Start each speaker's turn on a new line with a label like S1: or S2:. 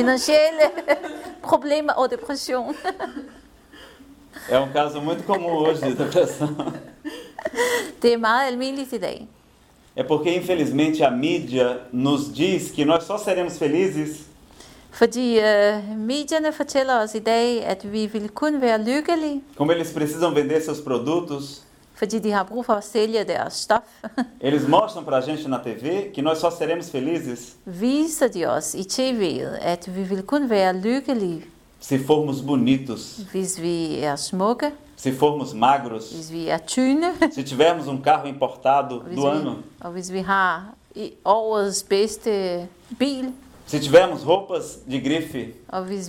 S1: finansielle problemer og depression.
S2: É um caso muito comum hoje de depressão.
S1: Det meget dag.
S2: É porque, infelizmente, a mídia nos diz que nós só seremos felizes
S1: Fordi medierne fortæller os i dag, at vi vil kun være lykkelige,
S2: como eles precisam vender seus produtos.
S1: Fordi de har brug for at sælge deres stof.
S2: Eles mostram pra gente na TV que nós só seremos felizes
S1: Viser de os i tv'et, at vi vil kun være lykkelige,
S2: se formos bonitos,
S1: hvis vi er smukke,
S2: se formos magros,
S1: hvis vi er tynde,
S2: se tivermos um carro importado
S1: hvis
S2: do ano,
S1: vi, og hvis vi har i årets bedste bil,
S2: se tivermos roupas de grife,
S1: og hvis vi